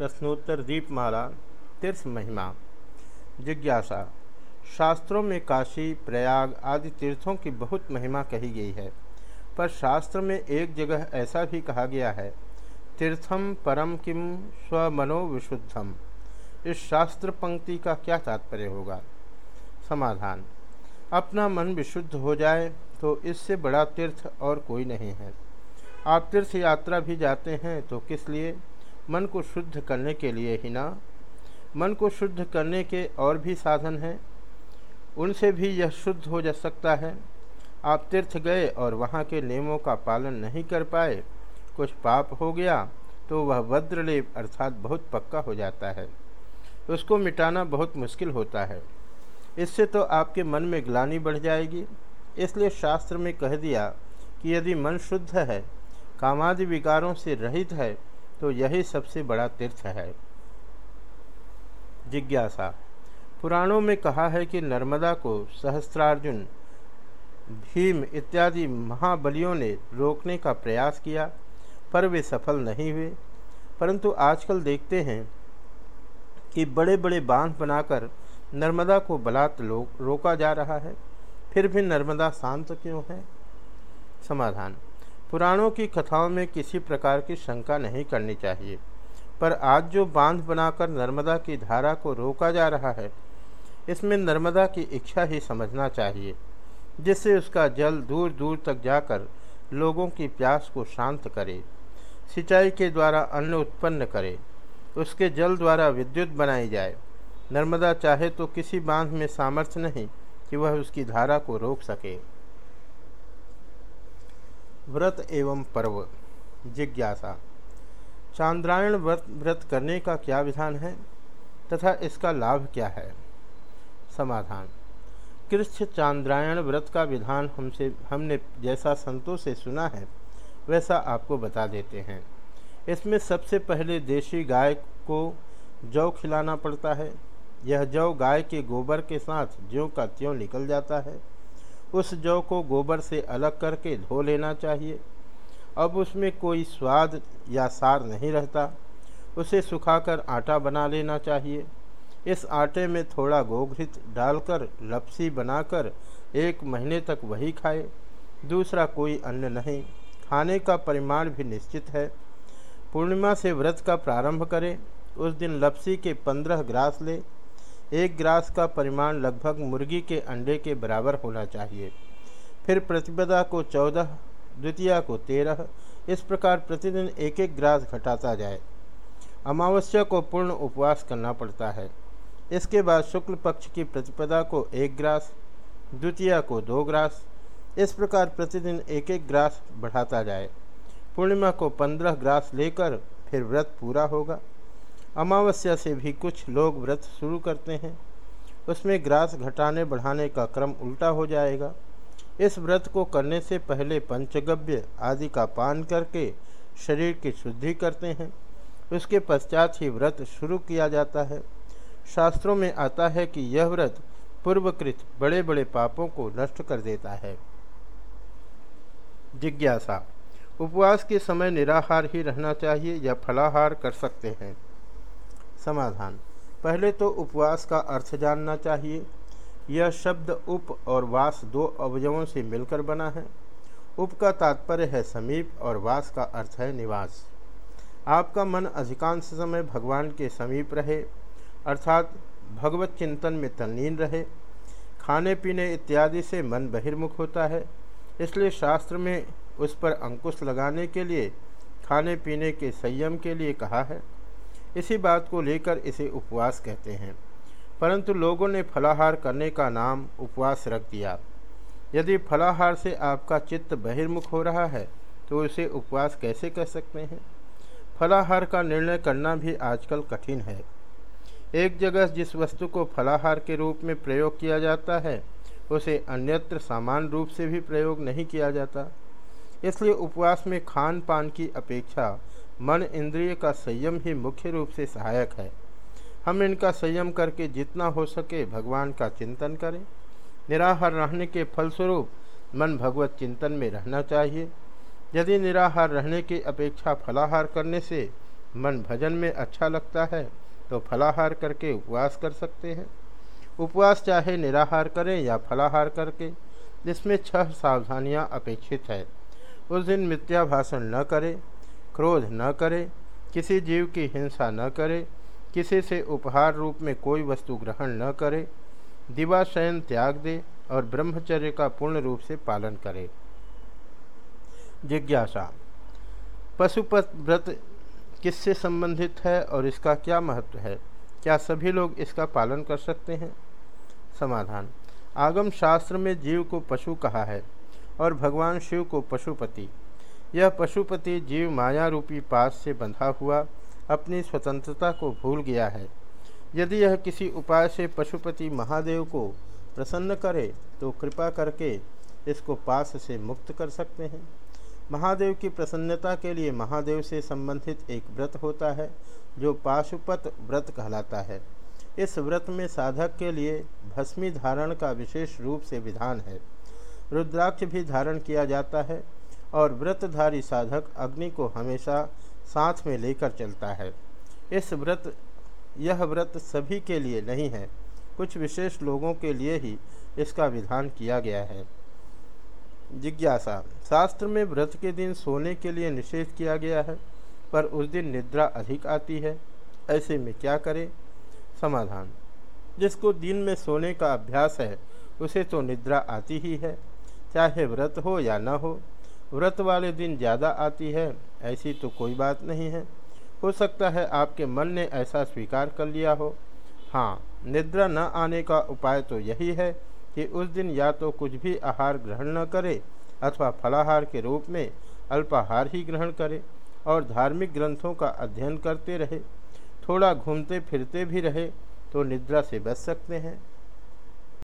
प्रश्नोत्तर दीपमाला तीर्थ महिमा। जिज्ञासा, शास्त्रों में काशी, प्रयाग आदि तीर्थों की बहुत महिमा कही गई है, पर शास्त्र में एक जगह ऐसा भी कहा गया है तीर्थम परम किम स्वमनो विशुद्धम इस शास्त्र पंक्ति का क्या तात्पर्य होगा? समाधान, अपना मन विशुद्ध हो जाए तो इससे बड़ा तीर्थ और कोई नहीं है। आप तीर्थ यात्रा भी जाते हैं तो किस लिए? मन को शुद्ध करने के लिए ही ना। मन को शुद्ध करने के और भी साधन हैं। उनसे भी यह शुद्ध हो जा सकता है। आप तीर्थ गए और वहाँ के नियमों का पालन नहीं कर पाए। कुछ पाप हो गया तो वह वज्रलेप अर्थात बहुत पक्का हो जाता है। उसको मिटाना बहुत मुश्किल होता है। इससे तो आपके मन में ग्लानी बढ़ जाएगी। इसलिए शास्त्र में कह दिया कि यदि मन शुद्ध है, कामादि विकारों से रहित है तो यही सबसे बड़ा तीर्थ है। जिज्ञासा। पुराणों में कहा है कि नर्मदा को सहस्त्रार्जुन, भीम इत्यादि महाबलियों ने रोकने का प्रयास किया, पर वे सफल नहीं हुए। परंतु आजकल देखते हैं कि बड़े बड़े बाँध बनाकर नर्मदा को बलात् रोका जा रहा है। फिर भी नर्मदा शांत क्यों है? समाधान। पुराणों की कथाओं में किसी प्रकार की शंका नहीं करनी चाहिए। पर आज जो बाँध बनाकर नर्मदा की धारा को रोका जा रहा है, इसमें नर्मदा की इच्छा ही समझना चाहिए, जिससे उसका जल दूर दूर तक जाकर लोगों की प्यास को शांत करे, सिंचाई के द्वारा अन्न उत्पन्न करे, उसके जल द्वारा विद्युत बनाई जाए। नर्मदा चाहे तो किसी बाँध में सामर्थ्य नहीं कि वह उसकी धारा को रोक सके। व्रत एवं पर्व। जिज्ञासा। चांद्रायण व्रत व्रत करने का क्या विधान है? तथा इसका लाभ क्या है? समाधान। कृष्ण चांद्रायण व्रत का विधान हमसे, हमने जैसा संतों से सुना है, वैसा आपको बता देते हैं। इसमें सबसे पहले देशी गाय को जौ खिलाना पड़ता है। यह जौ गाय के गोबर के साथ ज्यों का त्यों निकल जाता है। उस जौ को गोबर से अलग करके धो लेना चाहिए। अब उसमें कोई स्वाद या सार नहीं रहता। उसे सुखाकर आटा बना लेना चाहिए। इस आटे में थोड़ा गोघृत डालकर लपसी बनाकर एक महीने तक वही खाए। दूसरा कोई अन्न नहीं। खाने का परिमाण भी निश्चित है। पूर्णिमा से व्रत का प्रारंभ करें। उस दिन लपसी के पंद्रह ग्रास ले। एक ग्रास का परिमाण लगभग मुर्गी के अंडे के बराबर होना चाहिए। फिर प्रतिपदा को चौदह, द्वितीया को तेरह, इस प्रकार प्रतिदिन एक एक ग्रास घटाता जाए। अमावस्या को पूर्ण उपवास करना पड़ता है। इसके बाद शुक्ल पक्ष की प्रतिपदा को एक ग्रास, द्वितीया को दो ग्रास, इस प्रकार प्रतिदिन एक एक ग्रास बढ़ाता जाए। पूर्णिमा को पंद्रह ग्रास लेकर फिर व्रत पूरा होगा। अमावस्या से भी कुछ लोग व्रत शुरू करते हैं। उसमें ग्रास घटाने बढ़ाने का क्रम उल्टा हो जाएगा। इस व्रत को करने से पहले पंचगव्य आदि का पान करके शरीर की शुद्धि करते हैं। उसके पश्चात ही व्रत शुरू किया जाता है। शास्त्रों में आता है कि यह व्रत पूर्वकृत बड़े बड़े पापों को नष्ट कर देता है। जिज्ञासा, उपवास के समय निराहार ही रहना चाहिए या फलाहार कर सकते हैं। समाधान। पहले तो उपवास का अर्थ जानना चाहिए। यह शब्द उप और वास दो अवयवों से मिलकर बना है। उप का तात्पर्य है समीप और वास का अर्थ है निवास। आपका मन अधिकांश समय भगवान के समीप रहे, अर्थात भगवत चिंतन में तल्लीन रहे। खाने पीने इत्यादि से मन बहिर्मुख होता है, इसलिए शास्त्र में उस पर अंकुश लगाने के लिए, खाने पीने के संयम के लिए कहा है। इसी बात को लेकर इसे उपवास कहते हैं। परंतु लोगों ने फलाहार करने का नाम उपवास रख दिया। यदि फलाहार से आपका चित्त बहिर्मुख हो रहा है तो उसे उपवास कैसे कह सकते हैं? फलाहार का निर्णय करना भी आजकल कठिन है। एक जगह जिस वस्तु को फलाहार के रूप में प्रयोग किया जाता है, उसे अन्यत्र समान रूप से भी प्रयोग नहीं किया जाता। इसलिए उपवास में खान पान की अपेक्षा मन इंद्रिय का संयम ही मुख्य रूप से सहायक है। हम इनका संयम करके जितना हो सके भगवान का चिंतन करें। निराहार रहने के फलस्वरूप मन भगवत चिंतन में रहना चाहिए। यदि निराहार रहने की अपेक्षा फलाहार करने से मन भजन में अच्छा लगता है तो फलाहार करके उपवास कर सकते हैं। उपवास चाहे निराहार करें या फलाहार करके जिसमें छह सावधानियाँ अपेक्षित है। उस दिन मिथ्या भाषण न करे। क्रोध न करे, किसी जीव की हिंसा न करे, किसी से उपहार रूप में कोई वस्तु ग्रहण न करे दिवाशयन त्याग दे और ब्रह्मचर्य का पूर्ण रूप से पालन करे। जिज्ञासा, पशुपत व्रत किससे संबंधित है और इसका क्या महत्व है? क्या सभी लोग इसका पालन कर सकते हैं? समाधान, आगम शास्त्र में जीव को पशु कहा है और भगवान शिव को पशुपति। यह पशुपति जीव माया रूपी पास से बंधा हुआ अपनी स्वतंत्रता को भूल गया है। यदि यह किसी उपाय से पशुपति महादेव को प्रसन्न करे तो कृपा करके इसको पास से मुक्त कर सकते हैं। महादेव की प्रसन्नता के लिए महादेव से संबंधित एक व्रत होता है, जो पाशुपत व्रत कहलाता है। इस व्रत में साधक के लिए भस्मी धारण का विशेष रूप से विधान है। रुद्राक्ष भी धारण किया जाता है और व्रतधारी साधक अग्नि को हमेशा साथ में लेकर चलता है। इस व्रत, यह व्रत सभी के लिए नहीं है, कुछ विशेष लोगों के लिए ही इसका विधान किया गया है। जिज्ञासा, शास्त्र में व्रत के दिन सोने के लिए निषेध किया गया है, पर उस दिन निद्रा अधिक आती है, ऐसे में क्या करें? समाधान, जिसको दिन में सोने का अभ्यास है, उसे तो निद्रा आती ही है, चाहे व्रत हो या न हो। व्रत वाले दिन ज़्यादा आती है, ऐसी तो कोई बात नहीं है। हो सकता है आपके मन ने ऐसा स्वीकार कर लिया हो। हाँ निद्रा न आने का उपाय तो यही है कि उस दिन या तो कुछ भी आहार ग्रहण न करे, अथवा फलाहार के रूप में अल्पाहार ही ग्रहण करे, और धार्मिक ग्रंथों का अध्ययन करते रहे। थोड़ा घूमते फिरते भी रहे तो निद्रा से बच सकते हैं।